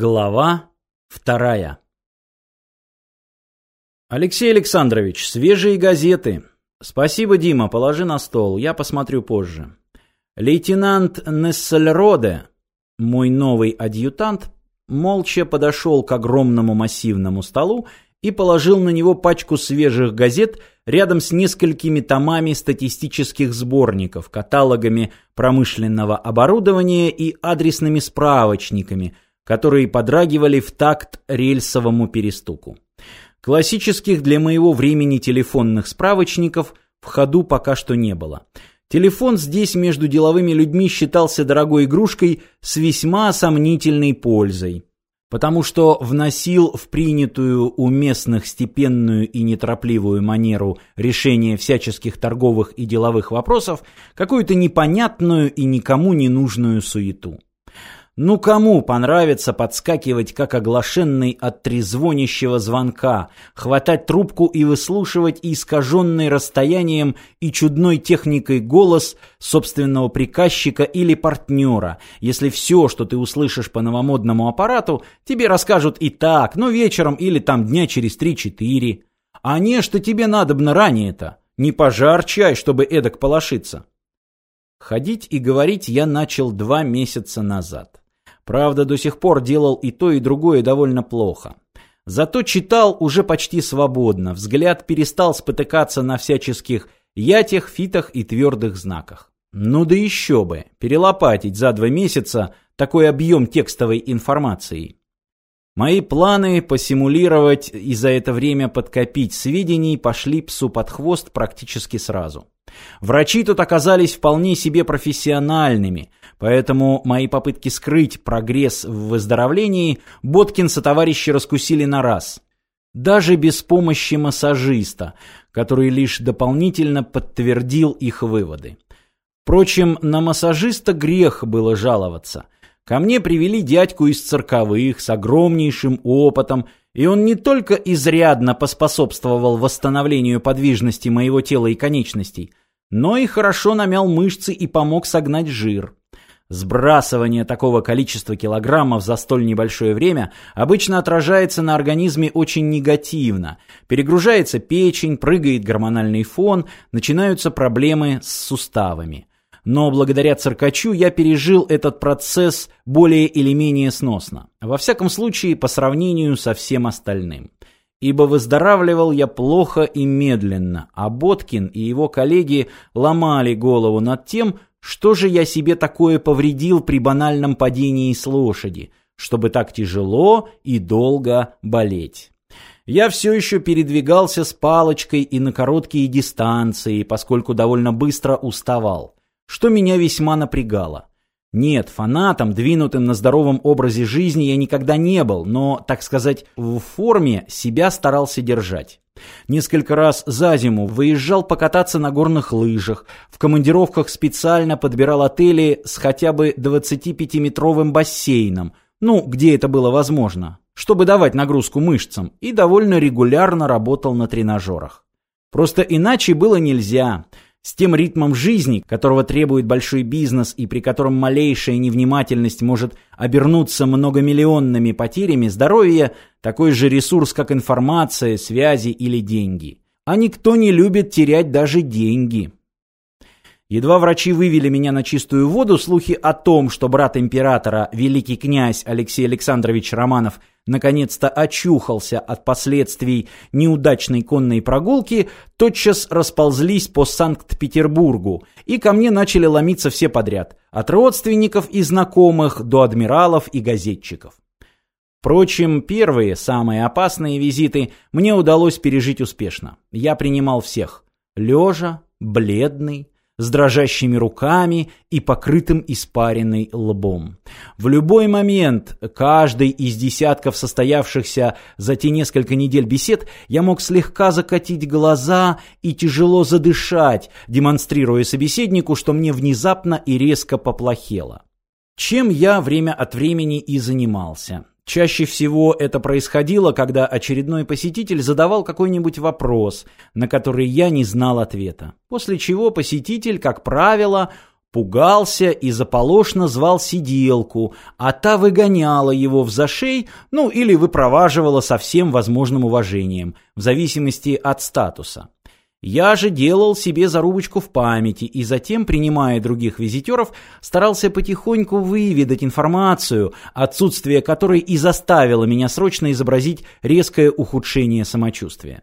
Глава вторая Алексей Александрович, свежие газеты. Спасибо, Дима, положи на стол, я посмотрю позже. Лейтенант Нессельроде, мой новый адъютант, молча подошел к огромному массивному столу и положил на него пачку свежих газет рядом с несколькими томами статистических сборников, каталогами промышленного оборудования и адресными справочниками – которые подрагивали в такт рельсовому перестуку. Классических для моего времени телефонных справочников в ходу пока что не было. Телефон здесь между деловыми людьми считался дорогой игрушкой с весьма сомнительной пользой, потому что вносил в принятую у местных степенную и неторопливую манеру решения всяческих торговых и деловых вопросов какую-то непонятную и никому не нужную суету. Ну кому понравится подскакивать, как оглашенный от трезвонящего звонка, хватать трубку и выслушивать искаженный расстоянием и чудной техникой голос собственного приказчика или партнера, если все, что ты услышишь по новомодному аппарату, тебе расскажут и так, ну вечером или там дня через три-четыре. А не, что тебе надобно ранее-то. Не пожар чай, чтобы эдак полошиться. Ходить и говорить я начал два месяца назад. Правда, до сих пор делал и то, и другое довольно плохо. Зато читал уже почти свободно, взгляд перестал спотыкаться на всяческих ятях, фитах и твердых знаках. Ну да еще бы, перелопатить за два месяца такой объем текстовой информации. Мои планы посимулировать и за это время подкопить сведений пошли псу под хвост практически сразу. Врачи тут оказались вполне себе профессиональными, поэтому мои попытки скрыть прогресс в выздоровлении Боткин со товарищи раскусили на раз. Даже без помощи массажиста, который лишь дополнительно подтвердил их выводы. Впрочем, на массажиста грех было жаловаться. Ко мне привели дядьку из цирковых с огромнейшим опытом, и он не только изрядно поспособствовал восстановлению подвижности моего тела и конечностей, но и хорошо намял мышцы и помог согнать жир. Сбрасывание такого количества килограммов за столь небольшое время обычно отражается на организме очень негативно. Перегружается печень, прыгает гормональный фон, начинаются проблемы с суставами. Но благодаря циркачу я пережил этот процесс более или менее сносно. Во всяком случае, по сравнению со всем остальным ибо выздоравливал я плохо и медленно, а Боткин и его коллеги ломали голову над тем, что же я себе такое повредил при банальном падении с лошади, чтобы так тяжело и долго болеть. Я все еще передвигался с палочкой и на короткие дистанции, поскольку довольно быстро уставал, что меня весьма напрягало. Нет, фанатом, двинутым на здоровом образе жизни я никогда не был, но, так сказать, в форме себя старался держать. Несколько раз за зиму выезжал покататься на горных лыжах, в командировках специально подбирал отели с хотя бы 25-метровым бассейном, ну, где это было возможно, чтобы давать нагрузку мышцам, и довольно регулярно работал на тренажерах. Просто иначе было нельзя – с тем ритмом жизни, которого требует большой бизнес и при котором малейшая невнимательность может обернуться многомиллионными потерями здоровья, такой же ресурс, как информация, связи или деньги. А никто не любит терять даже деньги. Едва врачи вывели меня на чистую воду, слухи о том, что брат императора, великий князь Алексей Александрович Романов, наконец-то очухался от последствий неудачной конной прогулки, тотчас расползлись по Санкт-Петербургу, и ко мне начали ломиться все подряд, от родственников и знакомых до адмиралов и газетчиков. Впрочем, первые, самые опасные визиты мне удалось пережить успешно. Я принимал всех. Лежа, бледный, с дрожащими руками и покрытым испаренной лбом. В любой момент, каждый из десятков состоявшихся за те несколько недель бесед, я мог слегка закатить глаза и тяжело задышать, демонстрируя собеседнику, что мне внезапно и резко поплохело. Чем я время от времени и занимался. Чаще всего это происходило, когда очередной посетитель задавал какой-нибудь вопрос, на который я не знал ответа. После чего посетитель, как правило, пугался и заполошно звал сиделку, а та выгоняла его в зашей, ну или выпроваживала со всем возможным уважением, в зависимости от статуса. Я же делал себе зарубочку в памяти и затем, принимая других визитеров, старался потихоньку выведать информацию, отсутствие которой и заставило меня срочно изобразить резкое ухудшение самочувствия.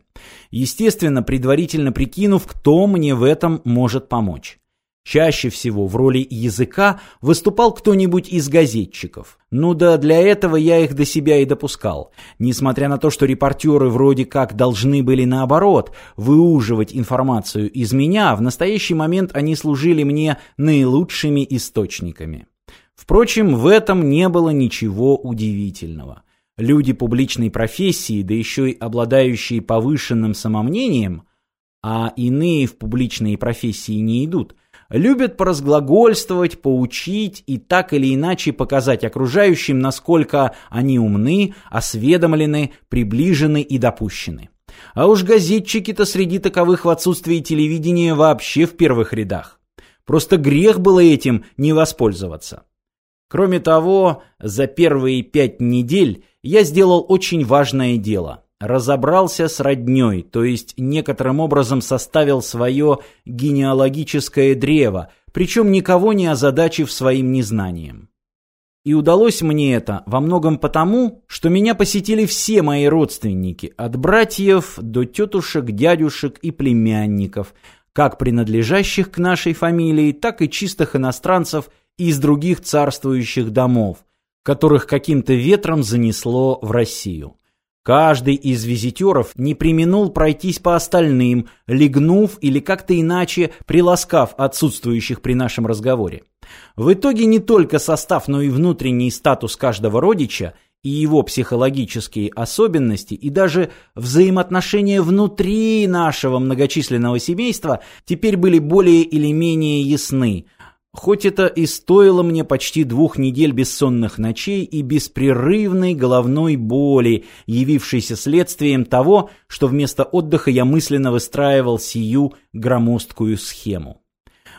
Естественно, предварительно прикинув, кто мне в этом может помочь. Чаще всего в роли языка выступал кто-нибудь из газетчиков. Ну да, для этого я их до себя и допускал. Несмотря на то, что репортеры вроде как должны были наоборот выуживать информацию из меня, в настоящий момент они служили мне наилучшими источниками. Впрочем, в этом не было ничего удивительного. Люди публичной профессии, да еще и обладающие повышенным самомнением, а иные в публичные профессии не идут – любят поразглагольствовать, поучить и так или иначе показать окружающим, насколько они умны, осведомлены, приближены и допущены. А уж газетчики-то среди таковых в отсутствии телевидения вообще в первых рядах. Просто грех было этим не воспользоваться. Кроме того, за первые пять недель я сделал очень важное дело – разобрался с роднёй, то есть некоторым образом составил свое генеалогическое древо, причем никого не озадачив своим незнанием. И удалось мне это во многом потому, что меня посетили все мои родственники, от братьев до тетушек, дядюшек и племянников, как принадлежащих к нашей фамилии, так и чистых иностранцев из других царствующих домов, которых каким-то ветром занесло в Россию. Каждый из визитеров не применул пройтись по остальным, легнув или как-то иначе приласкав отсутствующих при нашем разговоре. В итоге не только состав, но и внутренний статус каждого родича и его психологические особенности и даже взаимоотношения внутри нашего многочисленного семейства теперь были более или менее ясны, Хоть это и стоило мне почти двух недель бессонных ночей и беспрерывной головной боли, явившейся следствием того, что вместо отдыха я мысленно выстраивал сию громоздкую схему.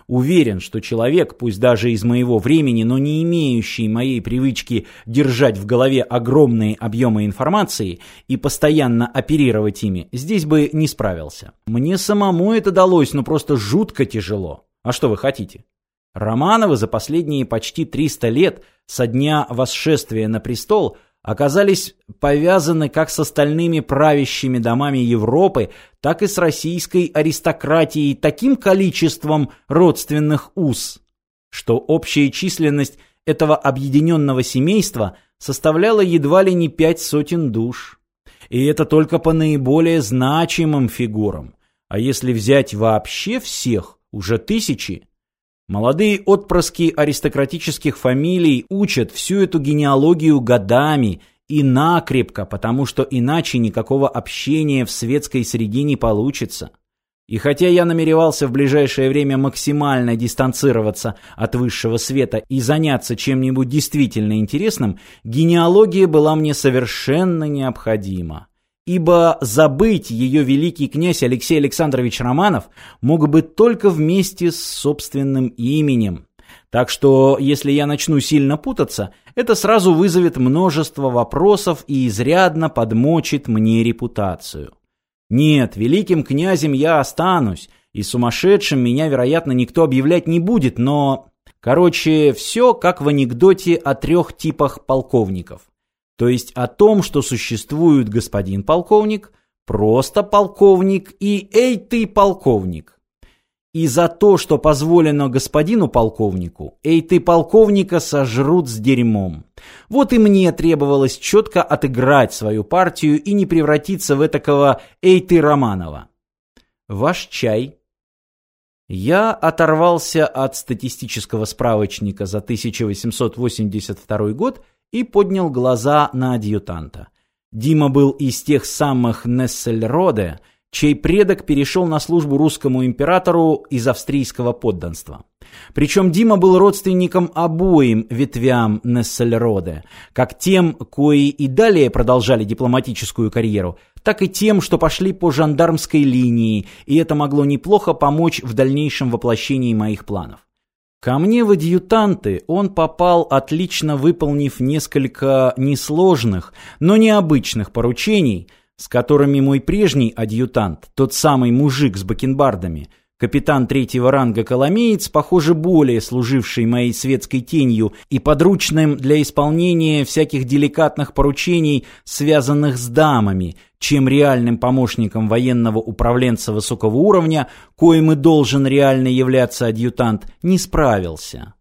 Уверен, что человек, пусть даже из моего времени, но не имеющий моей привычки держать в голове огромные объемы информации и постоянно оперировать ими, здесь бы не справился. Мне самому это далось, но просто жутко тяжело. А что вы хотите? Романовы за последние почти 300 лет со дня восшествия на престол оказались повязаны как с остальными правящими домами Европы, так и с российской аристократией таким количеством родственных уз, что общая численность этого объединенного семейства составляла едва ли не пять сотен душ. И это только по наиболее значимым фигурам. А если взять вообще всех, уже тысячи. Молодые отпрыски аристократических фамилий учат всю эту генеалогию годами и накрепко, потому что иначе никакого общения в светской среде не получится. И хотя я намеревался в ближайшее время максимально дистанцироваться от высшего света и заняться чем-нибудь действительно интересным, генеалогия была мне совершенно необходима ибо забыть ее великий князь Алексей Александрович Романов мог бы только вместе с собственным именем. Так что, если я начну сильно путаться, это сразу вызовет множество вопросов и изрядно подмочит мне репутацию. Нет, великим князем я останусь, и сумасшедшим меня, вероятно, никто объявлять не будет, но... Короче, все как в анекдоте о трех типах полковников то есть о том, что существует господин полковник, просто полковник и «Эй ты, полковник!». И за то, что позволено господину полковнику, «Эй ты, полковника!» сожрут с дерьмом. Вот и мне требовалось четко отыграть свою партию и не превратиться в этакого «Эй ты, Романова!». Ваш чай. Я оторвался от статистического справочника за 1882 год и поднял глаза на адъютанта. Дима был из тех самых Нессельроде, чей предок перешел на службу русскому императору из австрийского подданства. Причем Дима был родственником обоим ветвям Нессельроде, как тем, кои и далее продолжали дипломатическую карьеру, так и тем, что пошли по жандармской линии, и это могло неплохо помочь в дальнейшем воплощении моих планов. Ко мне в адъютанты он попал, отлично выполнив несколько несложных, но необычных поручений, с которыми мой прежний адъютант, тот самый мужик с бакенбардами, Капитан третьего ранга Коломеец, похоже, более служивший моей светской тенью и подручным для исполнения всяких деликатных поручений, связанных с дамами, чем реальным помощником военного управленца высокого уровня, коим и должен реально являться адъютант, не справился.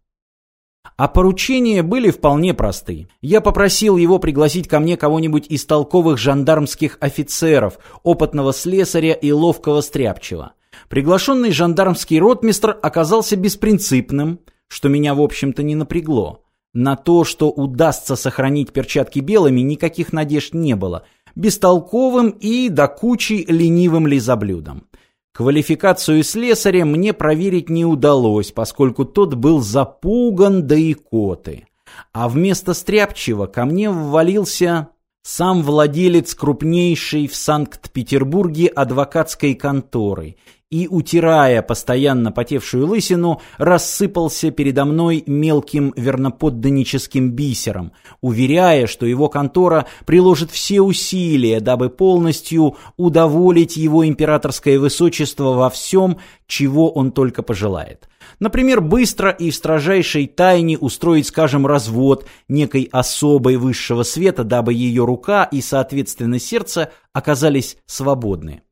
А поручения были вполне просты. Я попросил его пригласить ко мне кого-нибудь из толковых жандармских офицеров, опытного слесаря и ловкого стряпчего. Приглашенный жандармский ротмистр оказался беспринципным, что меня, в общем-то, не напрягло. На то, что удастся сохранить перчатки белыми, никаких надежд не было. Бестолковым и до кучи ленивым лизоблюдом. Квалификацию слесаря мне проверить не удалось, поскольку тот был запуган до икоты. А вместо стряпчего ко мне ввалился сам владелец крупнейшей в Санкт-Петербурге адвокатской конторы и, утирая постоянно потевшую лысину, рассыпался передо мной мелким верноподданническим бисером, уверяя, что его контора приложит все усилия, дабы полностью удоволить его императорское высочество во всем, чего он только пожелает. Например, быстро и в строжайшей тайне устроить, скажем, развод некой особой высшего света, дабы ее рука и, соответственно, сердце оказались свободны.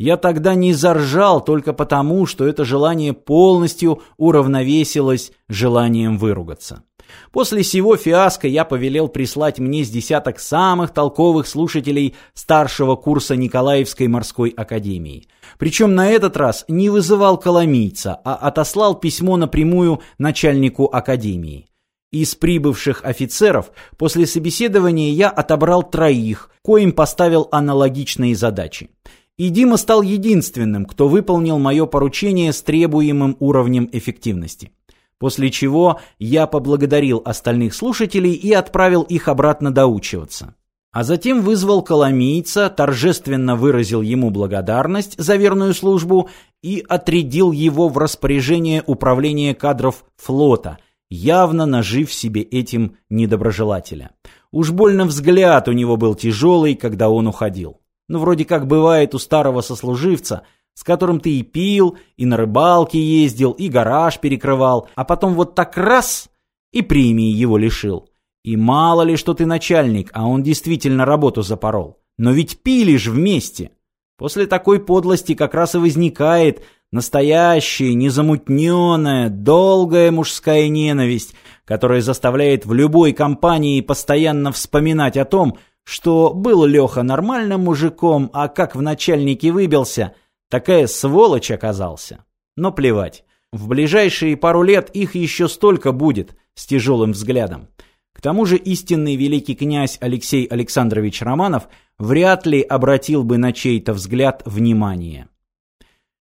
Я тогда не заржал только потому, что это желание полностью уравновесилось желанием выругаться. После сего фиаско я повелел прислать мне с десяток самых толковых слушателей старшего курса Николаевской морской академии. Причем на этот раз не вызывал коломийца, а отослал письмо напрямую начальнику академии. Из прибывших офицеров после собеседования я отобрал троих, коим поставил аналогичные задачи и Дима стал единственным, кто выполнил мое поручение с требуемым уровнем эффективности. После чего я поблагодарил остальных слушателей и отправил их обратно доучиваться. А затем вызвал Коломийца, торжественно выразил ему благодарность за верную службу и отрядил его в распоряжение управления кадров флота, явно нажив себе этим недоброжелателя. Уж больно взгляд у него был тяжелый, когда он уходил. Ну, вроде как бывает у старого сослуживца, с которым ты и пил, и на рыбалке ездил, и гараж перекрывал, а потом вот так раз и премии его лишил. И мало ли, что ты начальник, а он действительно работу запорол. Но ведь пили ж вместе. После такой подлости как раз и возникает настоящая, незамутненная, долгая мужская ненависть, которая заставляет в любой компании постоянно вспоминать о том, что был Леха нормальным мужиком, а как в начальнике выбился, такая сволочь оказался. Но плевать. В ближайшие пару лет их еще столько будет, с тяжелым взглядом. К тому же истинный великий князь Алексей Александрович Романов вряд ли обратил бы на чей-то взгляд внимание.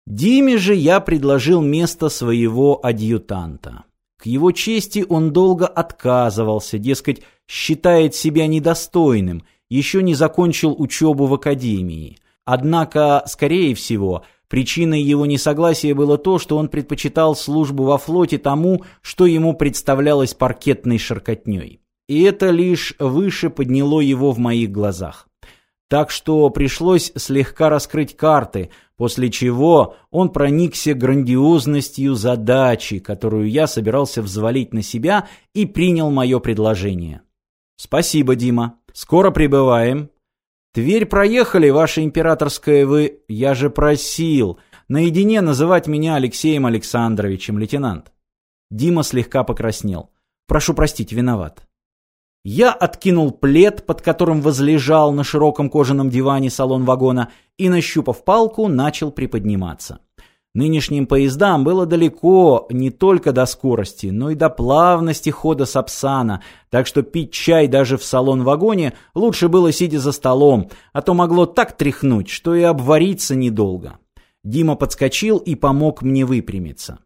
Диме же я предложил место своего адъютанта. К его чести он долго отказывался, дескать, считает себя недостойным, еще не закончил учебу в академии. Однако, скорее всего, причиной его несогласия было то, что он предпочитал службу во флоте тому, что ему представлялось паркетной ширкотней. И это лишь выше подняло его в моих глазах. Так что пришлось слегка раскрыть карты, после чего он проникся грандиозностью задачи, которую я собирался взвалить на себя и принял мое предложение. «Спасибо, Дима. Скоро прибываем». «Тверь проехали, ваше императорское вы...» «Я же просил. Наедине называть меня Алексеем Александровичем, лейтенант». Дима слегка покраснел. «Прошу простить, виноват». Я откинул плед, под которым возлежал на широком кожаном диване салон вагона, и, нащупав палку, начал приподниматься. Нынешним поездам было далеко не только до скорости, но и до плавности хода Сапсана, так что пить чай даже в салон-вагоне лучше было сидя за столом, а то могло так тряхнуть, что и обвариться недолго. Дима подскочил и помог мне выпрямиться.